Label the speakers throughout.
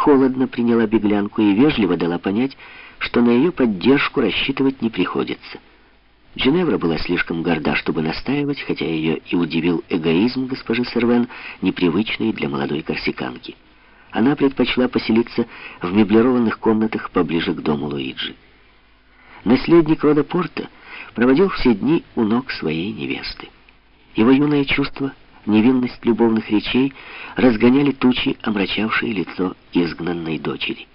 Speaker 1: холодно приняла беглянку и вежливо дала понять, что на ее поддержку рассчитывать не приходится. Джиневра была слишком горда, чтобы настаивать, хотя ее и удивил эгоизм госпожи Сервен, непривычный для молодой корсиканки. Она предпочла поселиться в меблированных комнатах поближе к дому Луиджи. Наследник рода Порта проводил все дни у ног своей невесты. Его юное чувство, невинность любовных речей разгоняли тучи, омрачавшие лицо изгнанной дочери.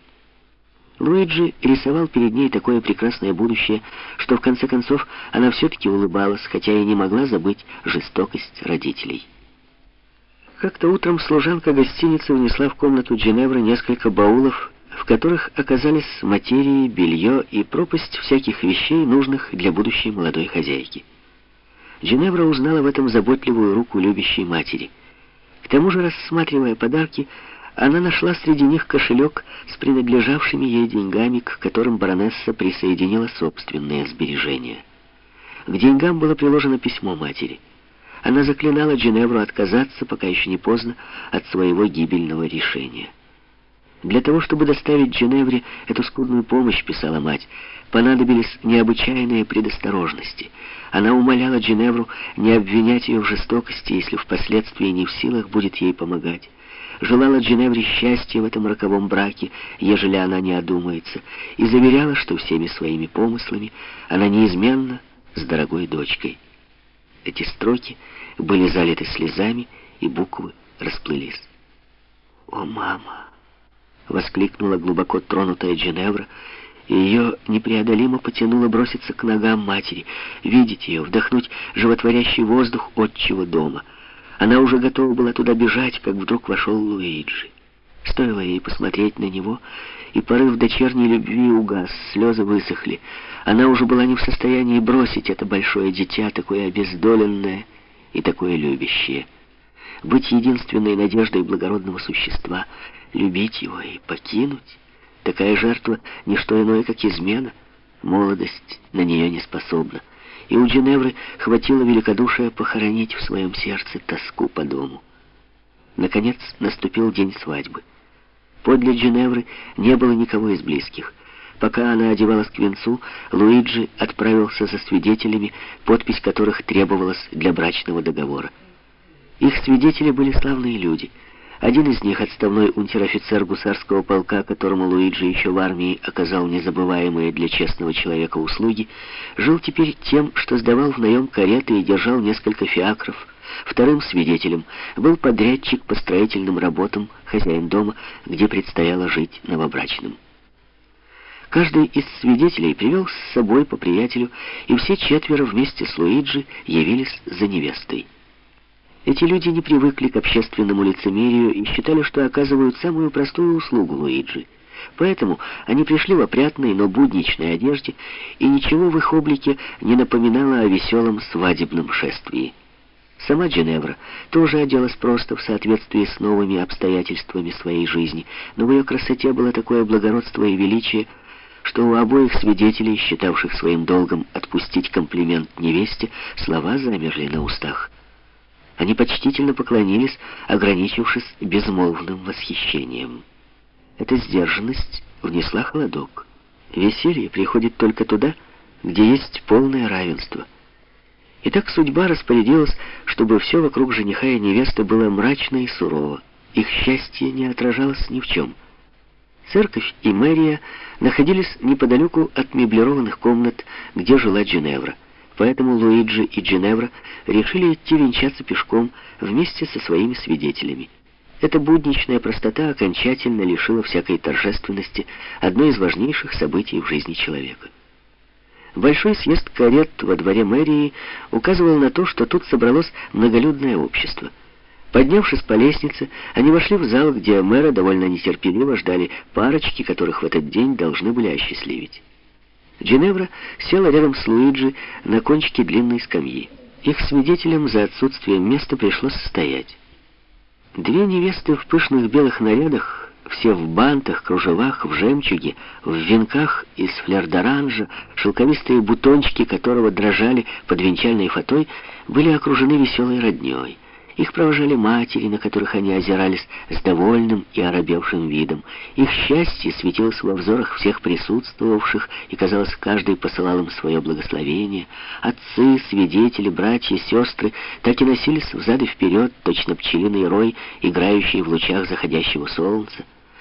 Speaker 1: Луиджи рисовал перед ней такое прекрасное будущее, что в конце концов она все-таки улыбалась, хотя и не могла забыть жестокость родителей. Как-то утром служанка гостиницы внесла в комнату Джиневры несколько баулов, в которых оказались материи, белье и пропасть всяких вещей, нужных для будущей молодой хозяйки. Джиневра узнала в этом заботливую руку любящей матери. К тому же, рассматривая подарки, она нашла среди них кошелек с принадлежавшими ей деньгами, к которым баронесса присоединила собственные сбережения. К деньгам было приложено письмо матери. Она заклинала Джиневру отказаться, пока еще не поздно, от своего гибельного решения. Для того, чтобы доставить Джиневре эту скудную помощь, писала мать, понадобились необычайные предосторожности. Она умоляла Джиневру не обвинять ее в жестокости, если впоследствии не в силах будет ей помогать желала Джиневре счастья в этом роковом браке, ежели она не одумается, и заверяла, что всеми своими помыслами она неизменно с дорогой дочкой. Эти строки были залиты слезами, и буквы расплылись. «О, мама!» — воскликнула глубоко тронутая Джиневра, и ее непреодолимо потянуло броситься к ногам матери, видеть ее, вдохнуть животворящий воздух отчего дома — она уже готова была туда бежать, как вдруг вошел Луиджи. Стоило ей посмотреть на него, и порыв дочерней любви угас, слезы высохли. Она уже была не в состоянии бросить это большое дитя, такое обездоленное и такое любящее. Быть единственной надеждой благородного существа, любить его и покинуть. Такая жертва — не что иное, как измена. Молодость на нее не способна и у Джиневры хватило великодушия похоронить в своем сердце тоску по дому. Наконец наступил день свадьбы. Подле Джиневры не было никого из близких. Пока она одевалась к венцу, Луиджи отправился за свидетелями, подпись которых требовалась для брачного договора. Их свидетели были славные люди — один из них, отставной унтер-офицер гусарского полка, которому Луиджи еще в армии оказал незабываемые для честного человека услуги, жил теперь тем, что сдавал в наем кареты и держал несколько фиакров. Вторым свидетелем был подрядчик по строительным работам, хозяин дома, где предстояло жить новобрачным. Каждый из свидетелей привел с собой по приятелю, и все четверо вместе с Луиджи явились за невестой. Эти люди не привыкли к общественному лицемерию и считали, что оказывают самую простую услугу Луиджи. Поэтому они пришли в опрятной, но будничной одежде, и ничего в их облике не напоминало о веселом свадебном шествии. Сама Дженевра тоже оделась просто в соответствии с новыми обстоятельствами своей жизни, но в ее красоте было такое благородство и величие, что у обоих свидетелей, считавших своим долгом отпустить комплимент невесте, слова замерли на устах. Они почтительно поклонились, ограничившись безмолвным восхищением. Эта сдержанность внесла холодок. Веселье приходит только туда, где есть полное равенство. И так судьба распорядилась, чтобы все вокруг жениха и невесты было мрачно и сурово. Их счастье не отражалось ни в чем. Церковь и мэрия находились неподалеку от меблированных комнат, где жила Джиневра. Поэтому Луиджи и Джиневра решили идти венчаться пешком вместе со своими свидетелями. Эта будничная простота окончательно лишила всякой торжественности одно из важнейших событий в жизни человека. Большой съезд карет во дворе мэрии указывал на то, что тут собралось многолюдное общество. Поднявшись по лестнице, они вошли в зал, где мэра довольно нетерпеливо ждали парочки, которых в этот день должны были осчастливить. Джиневра села рядом с Луиджи на кончике длинной скамьи. Их свидетелям за отсутствием места пришлось стоять. Две невесты в пышных белых нарядах, все в бантах, кружевах, в жемчуге, в венках из флердоранжа, шелковистые бутончики которого дрожали под венчальной фатой, были окружены веселой роднёй. Их провожали матери, на которых они озирались с довольным и оробевшим видом. Их счастье светилось во взорах всех присутствовавших, и, казалось, каждый посылал им свое благословение. Отцы, свидетели, братья, сестры так и носились взад и вперед, точно пчелиный рой, играющий в лучах заходящего солнца.